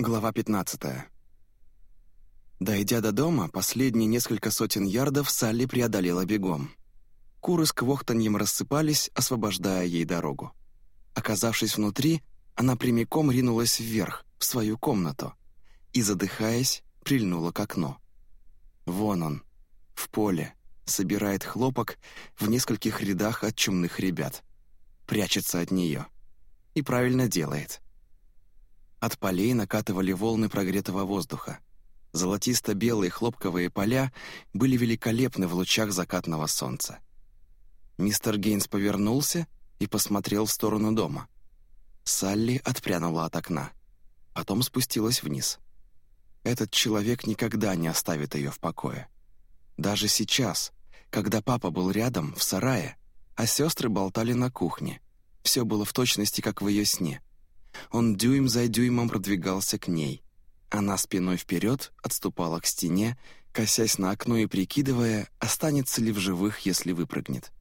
Глава 15. Дойдя до дома, последние несколько сотен ярдов Салли преодолела бегом. Куры с квохтаньем рассыпались, освобождая ей дорогу. Оказавшись внутри, она прямиком ринулась вверх, в свою комнату, и, задыхаясь, прильнула к окну. Вон он, в поле, собирает хлопок в нескольких рядах от чумных ребят. Прячется от нее. И правильно делает — от полей накатывали волны прогретого воздуха. Золотисто-белые хлопковые поля были великолепны в лучах закатного солнца. Мистер Гейнс повернулся и посмотрел в сторону дома. Салли отпрянула от окна. Потом спустилась вниз. Этот человек никогда не оставит ее в покое. Даже сейчас, когда папа был рядом, в сарае, а сестры болтали на кухне, все было в точности, как в ее сне — он дюйм за дюймом продвигался к ней. Она спиной вперед отступала к стене, косясь на окно и прикидывая, останется ли в живых, если выпрыгнет.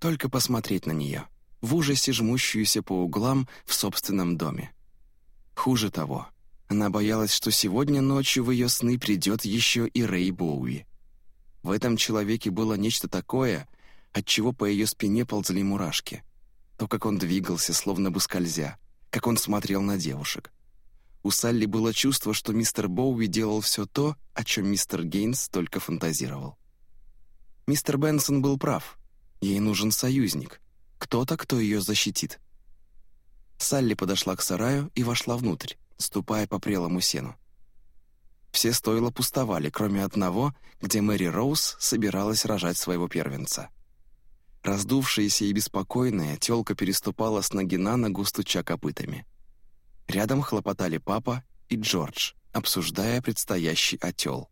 Только посмотреть на нее, в ужасе жмущуюся по углам в собственном доме. Хуже того, она боялась, что сегодня ночью в ее сны придет еще и Рэй Боуи. В этом человеке было нечто такое, от чего по ее спине ползли мурашки. То, как он двигался, словно бы скользя, как он смотрел на девушек. У Салли было чувство, что мистер Боуи делал все то, о чем мистер Гейнс только фантазировал. Мистер Бенсон был прав. Ей нужен союзник. Кто-то, кто ее защитит. Салли подошла к сараю и вошла внутрь, ступая по прелому сену. Все стойла пустовали, кроме одного, где Мэри Роуз собиралась рожать своего первенца — Раздувшаяся и беспокойная, тёлка переступала с ноги на ногу, стуча копытами. Рядом хлопотали папа и Джордж, обсуждая предстоящий отел.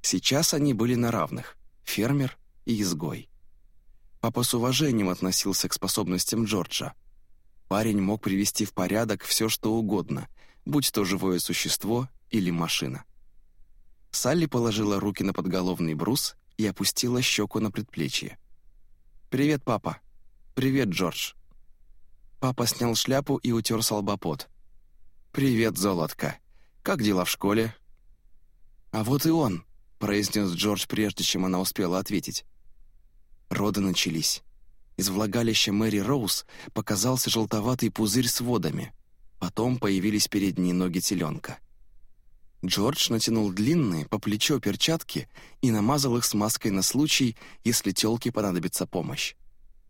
Сейчас они были на равных — фермер и изгой. Папа с уважением относился к способностям Джорджа. Парень мог привести в порядок все, что угодно, будь то живое существо или машина. Салли положила руки на подголовный брус и опустила щеку на предплечье. «Привет, папа». «Привет, Джордж». Папа снял шляпу и утер солбопот. «Привет, золотко. Как дела в школе?» «А вот и он», — произнес Джордж, прежде чем она успела ответить. Роды начались. Из влагалища Мэри Роуз показался желтоватый пузырь с водами. Потом появились передние ноги теленка. Джордж натянул длинные по плечо перчатки и намазал их смазкой на случай, если тёлке понадобится помощь.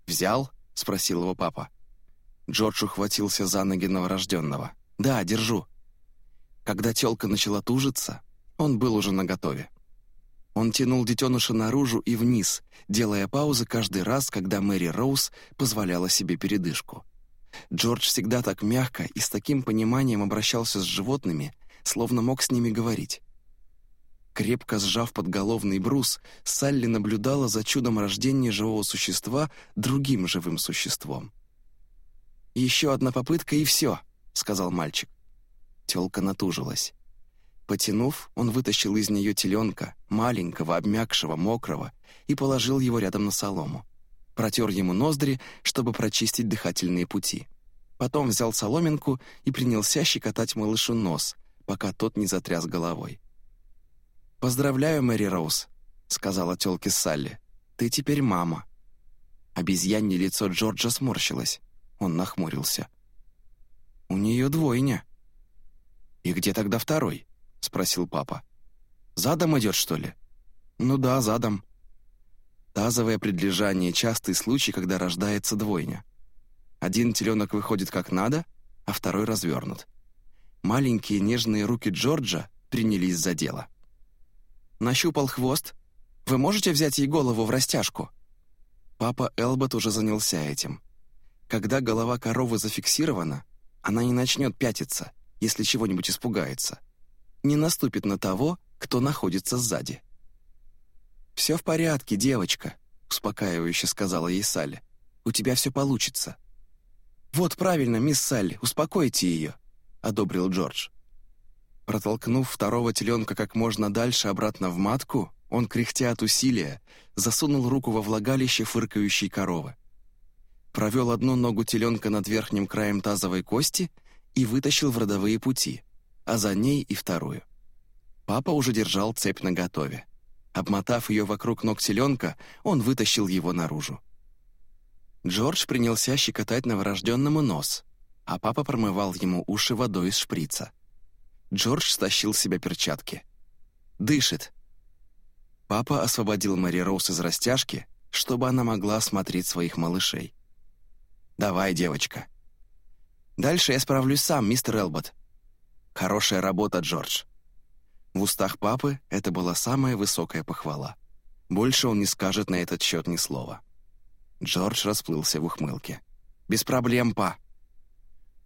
«Взял?» — спросил его папа. Джордж ухватился за ноги новорожденного. «Да, держу». Когда тёлка начала тужиться, он был уже наготове. Он тянул детеныша наружу и вниз, делая паузы каждый раз, когда Мэри Роуз позволяла себе передышку. Джордж всегда так мягко и с таким пониманием обращался с животными, словно мог с ними говорить. Крепко сжав подголовный брус, Салли наблюдала за чудом рождения живого существа другим живым существом. «Еще одна попытка, и все», — сказал мальчик. Телка натужилась. Потянув, он вытащил из нее теленка, маленького, обмякшего, мокрого, и положил его рядом на солому. Протер ему ноздри, чтобы прочистить дыхательные пути. Потом взял соломинку и принялся щекотать малышу нос, пока тот не затряс головой. «Поздравляю, Мэри Роуз», — сказала тёлке Салли. «Ты теперь мама». Обезьянье лицо Джорджа сморщилось. Он нахмурился. «У нее двойня». «И где тогда второй?» — спросил папа. «Задом идет, что ли?» «Ну да, задом». Тазовое предлежание — частый случай, когда рождается двойня. Один теленок выходит как надо, а второй развернут. Маленькие нежные руки Джорджа принялись за дело. Нащупал хвост. «Вы можете взять ей голову в растяжку?» Папа Элбот уже занялся этим. Когда голова коровы зафиксирована, она не начнет пятиться, если чего-нибудь испугается. Не наступит на того, кто находится сзади. «Все в порядке, девочка», — успокаивающе сказала ей Салли. «У тебя все получится». «Вот правильно, мисс Салли, успокойте ее. — одобрил Джордж. Протолкнув второго теленка как можно дальше обратно в матку, он, кряхтя от усилия, засунул руку во влагалище фыркающей коровы. Провел одну ногу теленка над верхним краем тазовой кости и вытащил в родовые пути. а за ней и вторую. Папа уже держал цепь наготове. Обмотав ее вокруг ног теленка, он вытащил его наружу. Джордж принялся щекотать новорожденному нос, а папа промывал ему уши водой из шприца. Джордж стащил с себя перчатки. «Дышит». Папа освободил Мэри Роуз из растяжки, чтобы она могла осмотреть своих малышей. «Давай, девочка». «Дальше я справлюсь сам, мистер Элбот». «Хорошая работа, Джордж». В устах папы это была самая высокая похвала. Больше он не скажет на этот счет ни слова. Джордж расплылся в ухмылке. «Без проблем, па».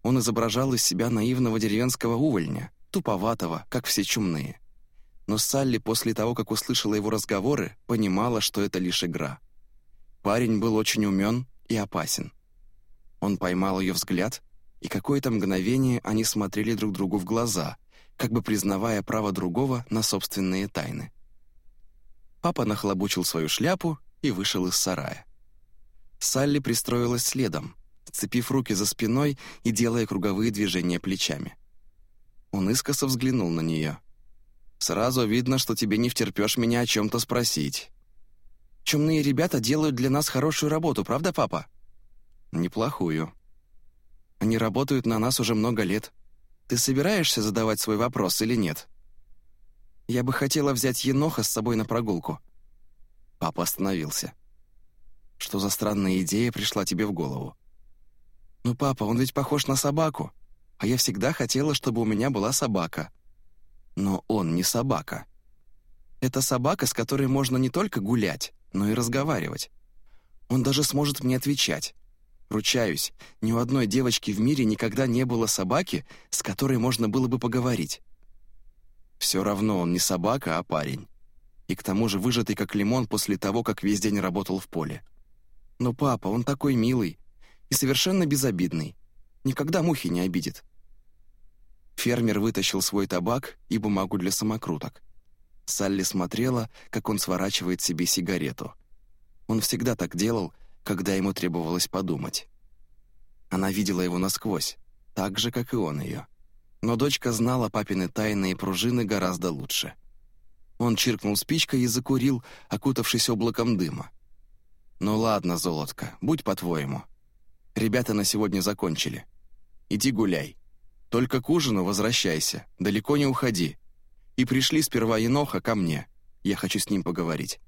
Он изображал из себя наивного деревенского увольня, туповатого, как все чумные. Но Салли после того, как услышала его разговоры, понимала, что это лишь игра. Парень был очень умен и опасен. Он поймал ее взгляд, и какое-то мгновение они смотрели друг другу в глаза, как бы признавая право другого на собственные тайны. Папа нахлобучил свою шляпу и вышел из сарая. Салли пристроилась следом, сцепив руки за спиной и делая круговые движения плечами. Он искоса взглянул на нее. «Сразу видно, что тебе не втерпешь меня о чем-то спросить». «Чумные ребята делают для нас хорошую работу, правда, папа?» «Неплохую. Они работают на нас уже много лет. Ты собираешься задавать свой вопрос или нет?» «Я бы хотела взять Еноха с собой на прогулку». Папа остановился. «Что за странная идея пришла тебе в голову?» «Ну, папа, он ведь похож на собаку, а я всегда хотела, чтобы у меня была собака». «Но он не собака. Это собака, с которой можно не только гулять, но и разговаривать. Он даже сможет мне отвечать. Ручаюсь, ни у одной девочки в мире никогда не было собаки, с которой можно было бы поговорить. Все равно он не собака, а парень. И к тому же выжатый как лимон после того, как весь день работал в поле. Но папа, он такой милый и совершенно безобидный. Никогда мухи не обидит. Фермер вытащил свой табак и бумагу для самокруток. Салли смотрела, как он сворачивает себе сигарету. Он всегда так делал, когда ему требовалось подумать. Она видела его насквозь, так же, как и он ее. Но дочка знала папины тайные пружины гораздо лучше. Он чиркнул спичкой и закурил, окутавшись облаком дыма. «Ну ладно, золотко, будь по-твоему. Ребята на сегодня закончили. Иди гуляй. Только к ужину возвращайся, далеко не уходи. И пришли сперва Еноха ко мне. Я хочу с ним поговорить».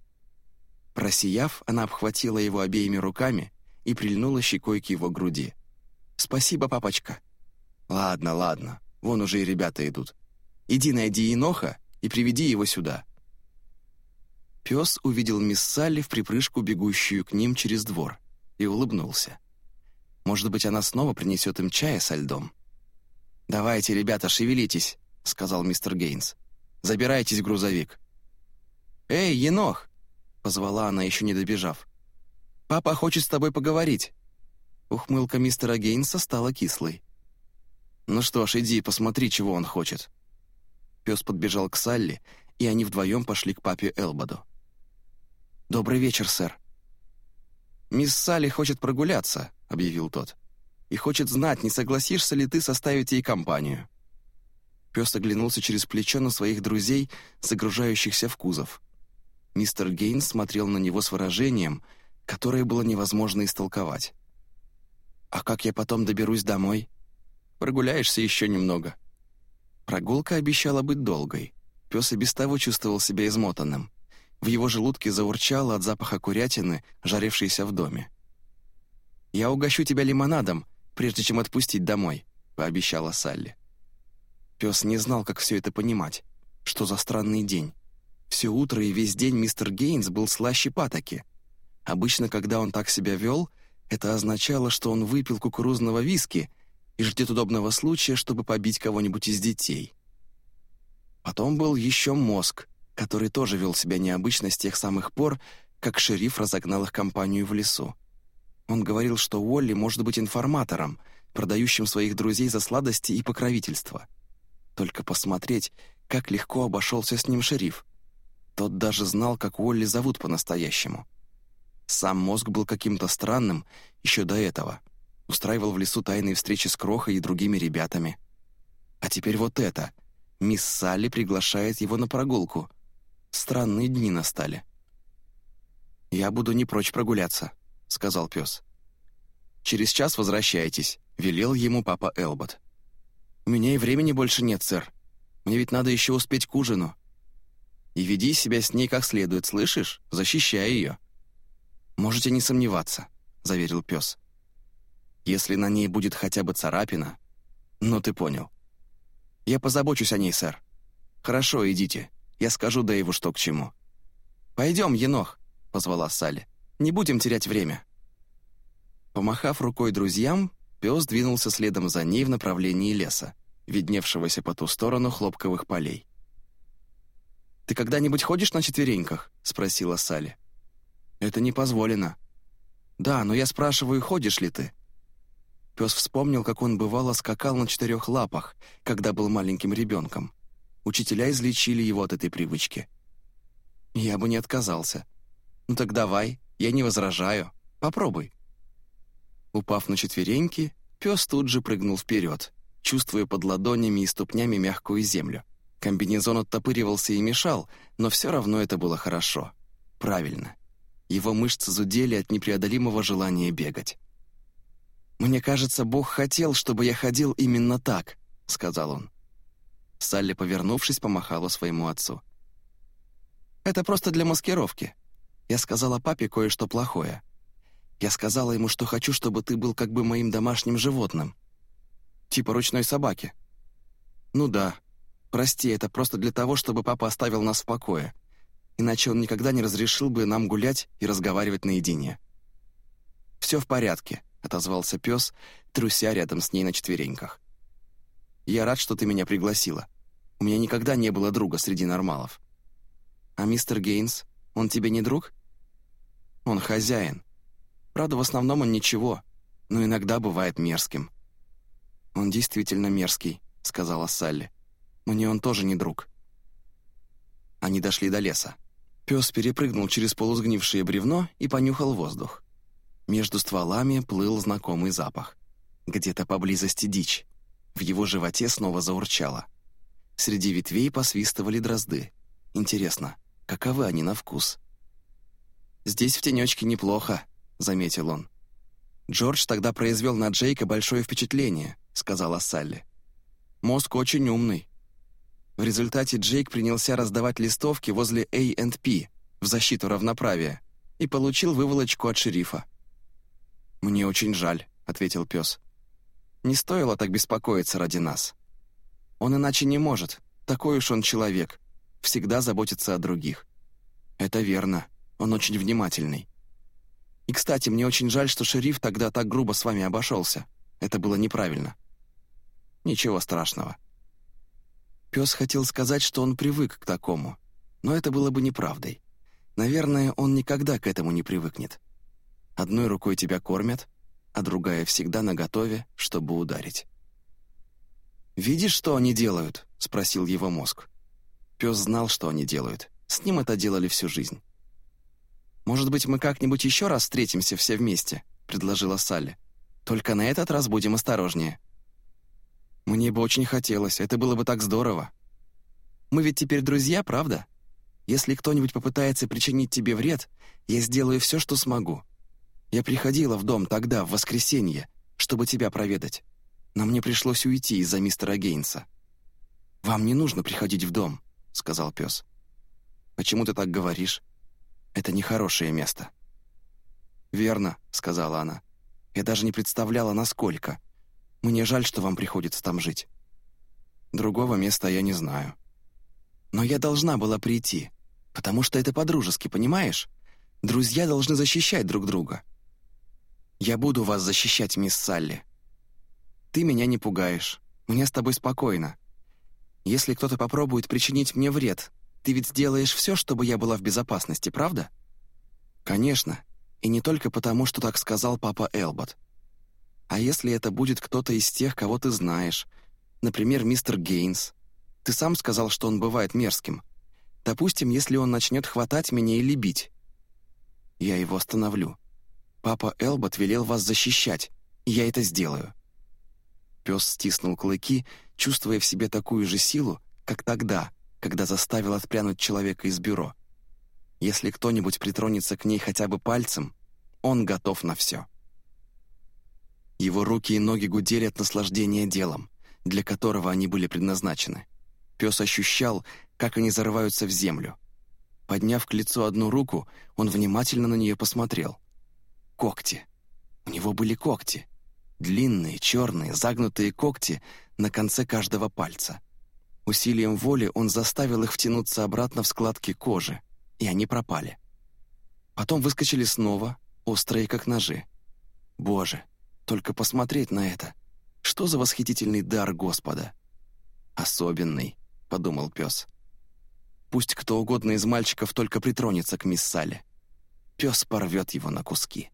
Просияв, она обхватила его обеими руками и прильнула щекой к его груди. «Спасибо, папочка». «Ладно, ладно, вон уже и ребята идут. Иди найди Еноха и приведи его сюда». Пес увидел мисс Салли в припрыжку, бегущую к ним через двор, и улыбнулся. Может быть, она снова принесет им чая со льдом. «Давайте, ребята, шевелитесь», — сказал мистер Гейнс. «Забирайтесь в грузовик». «Эй, Енох!» — позвала она, еще не добежав. «Папа хочет с тобой поговорить». Ухмылка мистера Гейнса стала кислой. «Ну что ж, иди, посмотри, чего он хочет». Пес подбежал к Салли, и они вдвоем пошли к папе Элбоду. «Добрый вечер, сэр». «Мисс Салли хочет прогуляться», — объявил тот. «И хочет знать, не согласишься ли ты составить ей компанию». Пес оглянулся через плечо на своих друзей, загружающихся в кузов. Мистер Гейнс смотрел на него с выражением, которое было невозможно истолковать. «А как я потом доберусь домой?» «Прогуляешься еще немного». Прогулка обещала быть долгой. Пес и без того чувствовал себя измотанным. В его желудке заурчало от запаха курятины, жарившейся в доме. «Я угощу тебя лимонадом, прежде чем отпустить домой», — пообещала Салли. Пес не знал, как все это понимать. Что за странный день? Все утро и весь день мистер Гейнс был слаще патоки. Обычно, когда он так себя вел, это означало, что он выпил кукурузного виски и ждет удобного случая, чтобы побить кого-нибудь из детей. Потом был еще мозг, который тоже вел себя необычно с тех самых пор, как шериф разогнал их компанию в лесу. Он говорил, что Уолли может быть информатором, продающим своих друзей за сладости и покровительство. Только посмотреть, как легко обошелся с ним шериф. Тот даже знал, как Уолли зовут по-настоящему. Сам мозг был каким-то странным еще до этого. Устраивал в лесу тайные встречи с Крохой и другими ребятами. А теперь вот это — Мисс Салли приглашает его на прогулку. Странные дни настали. «Я буду не прочь прогуляться», — сказал пес. «Через час возвращайтесь», — велел ему папа Элбот. «У меня и времени больше нет, сэр. Мне ведь надо еще успеть к ужину. И веди себя с ней как следует, слышишь? Защищай ее». «Можете не сомневаться», — заверил пес. «Если на ней будет хотя бы царапина...» «Ну, ты понял». «Я позабочусь о ней, сэр». «Хорошо, идите. Я скажу Дэйву, что к чему». «Пойдем, енох», — позвала Салли. «Не будем терять время». Помахав рукой друзьям, пес двинулся следом за ней в направлении леса, видневшегося по ту сторону хлопковых полей. «Ты когда-нибудь ходишь на четвереньках?» — спросила Салли. «Это не позволено». «Да, но я спрашиваю, ходишь ли ты?» Пес вспомнил, как он бывало скакал на четырех лапах, когда был маленьким ребенком. Учителя излечили его от этой привычки. Я бы не отказался. «Ну так давай, я не возражаю. Попробуй». Упав на четвереньки, пес тут же прыгнул вперед, чувствуя под ладонями и ступнями мягкую землю. Комбинезон оттопыривался и мешал, но все равно это было хорошо. Правильно. Его мышцы зудели от непреодолимого желания бегать. «Мне кажется, Бог хотел, чтобы я ходил именно так», — сказал он. Салли, повернувшись, помахала своему отцу. «Это просто для маскировки. Я сказала папе кое-что плохое. Я сказала ему, что хочу, чтобы ты был как бы моим домашним животным. Типа ручной собаки. Ну да. Прости, это просто для того, чтобы папа оставил нас в покое. Иначе он никогда не разрешил бы нам гулять и разговаривать наедине. «Все в порядке», — отозвался пес, труся рядом с ней на четвереньках. «Я рад, что ты меня пригласила. У меня никогда не было друга среди нормалов». «А мистер Гейнс, он тебе не друг?» «Он хозяин. Правда, в основном он ничего, но иногда бывает мерзким». «Он действительно мерзкий», — сказала Салли. «Мне он тоже не друг». Они дошли до леса. Пес перепрыгнул через полусгнившее бревно и понюхал воздух. Между стволами плыл знакомый запах. Где-то поблизости дичь. В его животе снова заурчало. Среди ветвей посвистывали дрозды. Интересно, каковы они на вкус? «Здесь в тенечке неплохо», — заметил он. «Джордж тогда произвел на Джейка большое впечатление», — сказала Салли. «Мозг очень умный». В результате Джейк принялся раздавать листовки возле A&P в защиту равноправия и получил выволочку от шерифа. «Мне очень жаль», — ответил пес. «Не стоило так беспокоиться ради нас. Он иначе не может, такой уж он человек, всегда заботится о других». «Это верно, он очень внимательный. И, кстати, мне очень жаль, что шериф тогда так грубо с вами обошелся. Это было неправильно». «Ничего страшного». Пес хотел сказать, что он привык к такому, но это было бы неправдой. Наверное, он никогда к этому не привыкнет. Одной рукой тебя кормят, а другая всегда наготове, чтобы ударить. «Видишь, что они делают?» — спросил его мозг. Пес знал, что они делают. С ним это делали всю жизнь. «Может быть, мы как-нибудь еще раз встретимся все вместе?» — предложила Салли. «Только на этот раз будем осторожнее». «Мне бы очень хотелось, это было бы так здорово. Мы ведь теперь друзья, правда? Если кто-нибудь попытается причинить тебе вред, я сделаю все, что смогу. Я приходила в дом тогда, в воскресенье, чтобы тебя проведать. Но мне пришлось уйти из-за мистера Гейнса». «Вам не нужно приходить в дом», — сказал пес. «Почему ты так говоришь? Это нехорошее место». «Верно», — сказала она. «Я даже не представляла, насколько. Мне жаль, что вам приходится там жить. Другого места я не знаю. Но я должна была прийти, потому что это по-дружески, понимаешь? Друзья должны защищать друг друга. «Я буду вас защищать, мисс Салли. Ты меня не пугаешь. Мне с тобой спокойно. Если кто-то попробует причинить мне вред, ты ведь сделаешь все, чтобы я была в безопасности, правда?» «Конечно. И не только потому, что так сказал папа Элбот. А если это будет кто-то из тех, кого ты знаешь, например, мистер Гейнс? Ты сам сказал, что он бывает мерзким. Допустим, если он начнет хватать меня или бить. Я его остановлю. Папа Элбот велел вас защищать, и я это сделаю». Пес стиснул клыки, чувствуя в себе такую же силу, как тогда, когда заставил отпрянуть человека из бюро. Если кто-нибудь притронется к ней хотя бы пальцем, он готов на все. Его руки и ноги гудели от наслаждения делом, для которого они были предназначены. Пес ощущал, как они зарываются в землю. Подняв к лицу одну руку, он внимательно на нее посмотрел. Когти. У него были когти. Длинные, черные, загнутые когти на конце каждого пальца. Усилием воли он заставил их втянуться обратно в складки кожи, и они пропали. Потом выскочили снова, острые как ножи. Боже, только посмотреть на это. Что за восхитительный дар Господа? Особенный, подумал пес. Пусть кто угодно из мальчиков только притронется к мисс Салли. Пес порвет его на куски.